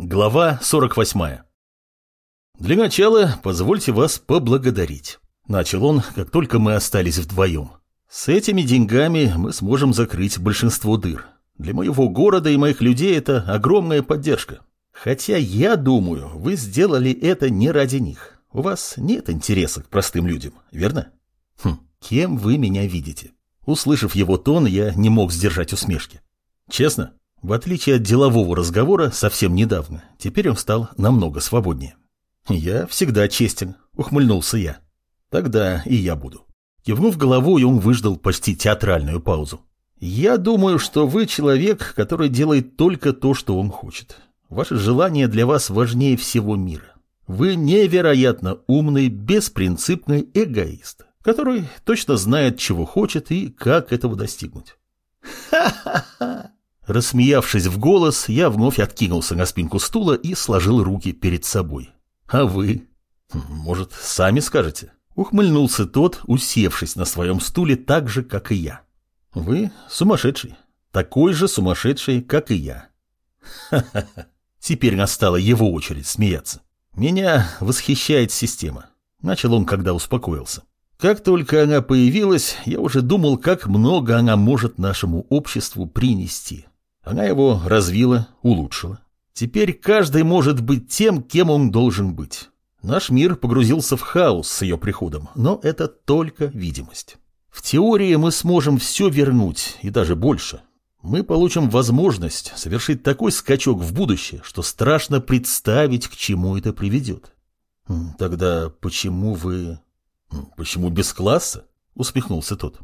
Глава 48. Для начала позвольте вас поблагодарить. Начал он, как только мы остались вдвоем. С этими деньгами мы сможем закрыть большинство дыр. Для моего города и моих людей это огромная поддержка. Хотя я думаю, вы сделали это не ради них. У вас нет интереса к простым людям, верно? Хм, кем вы меня видите? Услышав его тон, я не мог сдержать усмешки. Честно, в отличие от делового разговора совсем недавно, теперь он стал намного свободнее. «Я всегда честен», — ухмыльнулся я. «Тогда и я буду». Кивнув головой, он выждал почти театральную паузу. «Я думаю, что вы человек, который делает только то, что он хочет. Ваше желание для вас важнее всего мира. Вы невероятно умный, беспринципный эгоист, который точно знает, чего хочет и как этого достигнуть». «Ха-ха-ха!» Рассмеявшись в голос, я вновь откинулся на спинку стула и сложил руки перед собой. «А вы?» «Может, сами скажете?» Ухмыльнулся тот, усевшись на своем стуле так же, как и я. «Вы сумасшедший. Такой же сумасшедший, как и я». «Ха-ха-ха». Теперь настала его очередь смеяться. «Меня восхищает система». Начал он, когда успокоился. Как только она появилась, я уже думал, как много она может нашему обществу принести. Она его развила, улучшила. Теперь каждый может быть тем, кем он должен быть. Наш мир погрузился в хаос с ее приходом, но это только видимость. В теории мы сможем все вернуть, и даже больше. Мы получим возможность совершить такой скачок в будущее, что страшно представить, к чему это приведет. Тогда почему вы... Почему без класса? Усмехнулся тот.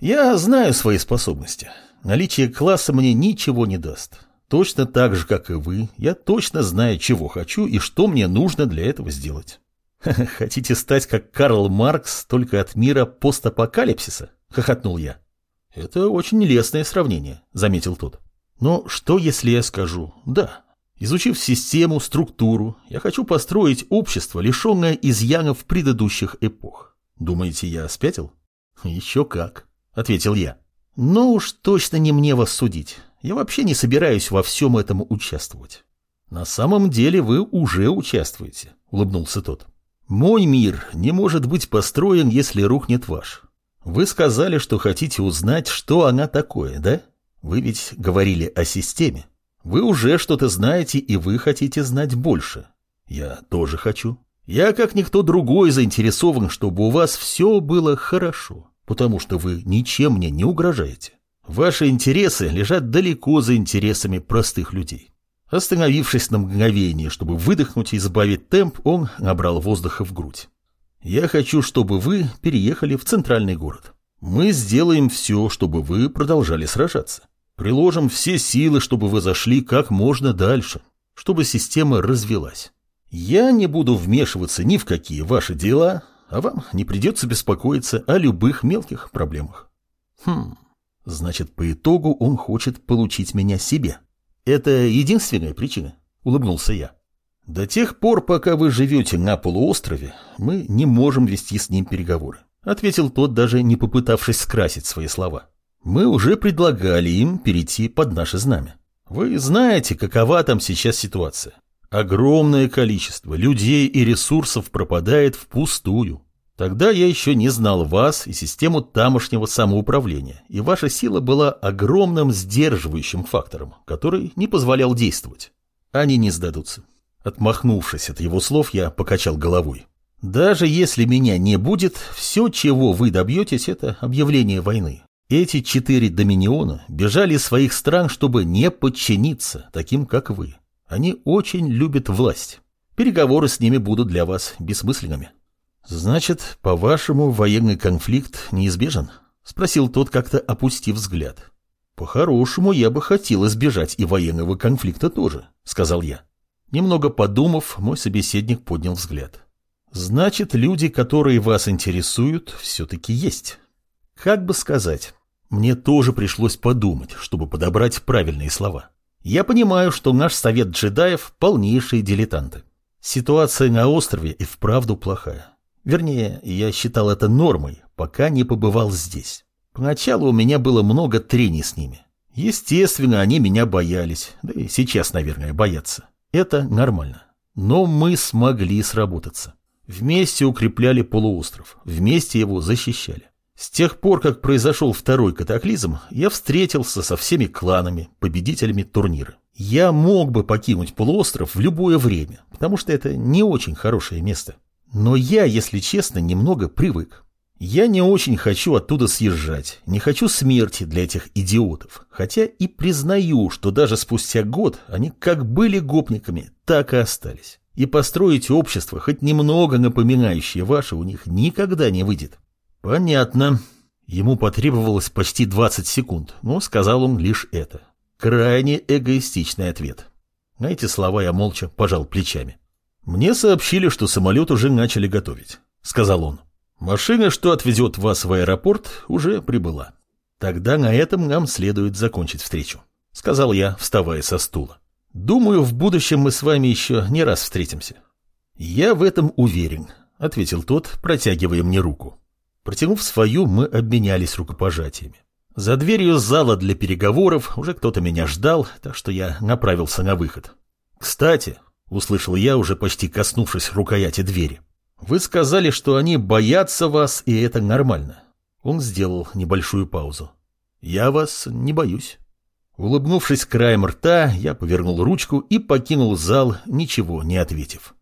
Я знаю свои способности. Наличие класса мне ничего не даст. Точно так же, как и вы, я точно знаю, чего хочу и что мне нужно для этого сделать. Хотите стать как Карл Маркс, только от мира постапокалипсиса? Хохотнул я. Это очень лестное сравнение, заметил тот. Но что, если я скажу «да»? Изучив систему, структуру, я хочу построить общество, лишенное изъянов предыдущих эпох. Думаете, я спятил? Еще как, ответил я. Но уж точно не мне вас судить. Я вообще не собираюсь во всем этом участвовать. На самом деле вы уже участвуете, улыбнулся тот. Мой мир не может быть построен, если рухнет ваш. Вы сказали, что хотите узнать, что она такое, да? Вы ведь говорили о системе. Вы уже что-то знаете, и вы хотите знать больше. Я тоже хочу. Я, как никто другой, заинтересован, чтобы у вас все было хорошо потому что вы ничем мне не угрожаете. Ваши интересы лежат далеко за интересами простых людей. Остановившись на мгновение, чтобы выдохнуть и избавить темп, он набрал воздуха в грудь. «Я хочу, чтобы вы переехали в центральный город. Мы сделаем все, чтобы вы продолжали сражаться. Приложим все силы, чтобы вы зашли как можно дальше, чтобы система развелась. Я не буду вмешиваться ни в какие ваши дела, а вам не придется беспокоиться о любых мелких проблемах. Хм, значит, по итогу он хочет получить меня себе. Это единственная причина, улыбнулся я. До тех пор, пока вы живете на полуострове, мы не можем вести с ним переговоры, ответил тот, даже не попытавшись скрасить свои слова. Мы уже предлагали им перейти под наше знамя. Вы знаете, какова там сейчас ситуация. Огромное количество людей и ресурсов пропадает впустую. Тогда я еще не знал вас и систему тамошнего самоуправления, и ваша сила была огромным сдерживающим фактором, который не позволял действовать. Они не сдадутся. Отмахнувшись от его слов, я покачал головой. Даже если меня не будет, все, чего вы добьетесь, это объявление войны. Эти четыре доминиона бежали из своих стран, чтобы не подчиниться таким, как вы. Они очень любят власть. Переговоры с ними будут для вас бессмысленными. Значит, по-вашему, военный конфликт неизбежен? Спросил тот, как-то опустив взгляд. По-хорошему, я бы хотел избежать и военного конфликта тоже, сказал я. Немного подумав, мой собеседник поднял взгляд. Значит, люди, которые вас интересуют, все-таки есть. Как бы сказать, мне тоже пришлось подумать, чтобы подобрать правильные слова. Я понимаю, что наш совет джедаев – полнейшие дилетанты. Ситуация на острове и вправду плохая. Вернее, я считал это нормой, пока не побывал здесь. Поначалу у меня было много трений с ними. Естественно, они меня боялись, да и сейчас, наверное, боятся. Это нормально. Но мы смогли сработаться. Вместе укрепляли полуостров, вместе его защищали. С тех пор, как произошел второй катаклизм, я встретился со всеми кланами, победителями турнира. Я мог бы покинуть полуостров в любое время, потому что это не очень хорошее место. Но я, если честно, немного привык. Я не очень хочу оттуда съезжать, не хочу смерти для этих идиотов, хотя и признаю, что даже спустя год они как были гопниками, так и остались. И построить общество, хоть немного напоминающее ваше, у них никогда не выйдет. Понятно. Ему потребовалось почти 20 секунд, но сказал он лишь это. Крайне эгоистичный ответ. На эти слова я молча пожал плечами. «Мне сообщили, что самолет уже начали готовить», — сказал он. «Машина, что отвезет вас в аэропорт, уже прибыла. Тогда на этом нам следует закончить встречу», — сказал я, вставая со стула. «Думаю, в будущем мы с вами еще не раз встретимся». «Я в этом уверен», — ответил тот, протягивая мне руку. Протянув свою, мы обменялись рукопожатиями. За дверью зала для переговоров уже кто-то меня ждал, так что я направился на выход. «Кстати», — услышал я, уже почти коснувшись рукояти двери, — «вы сказали, что они боятся вас, и это нормально». Он сделал небольшую паузу. «Я вас не боюсь». Улыбнувшись краем рта, я повернул ручку и покинул зал, ничего не ответив.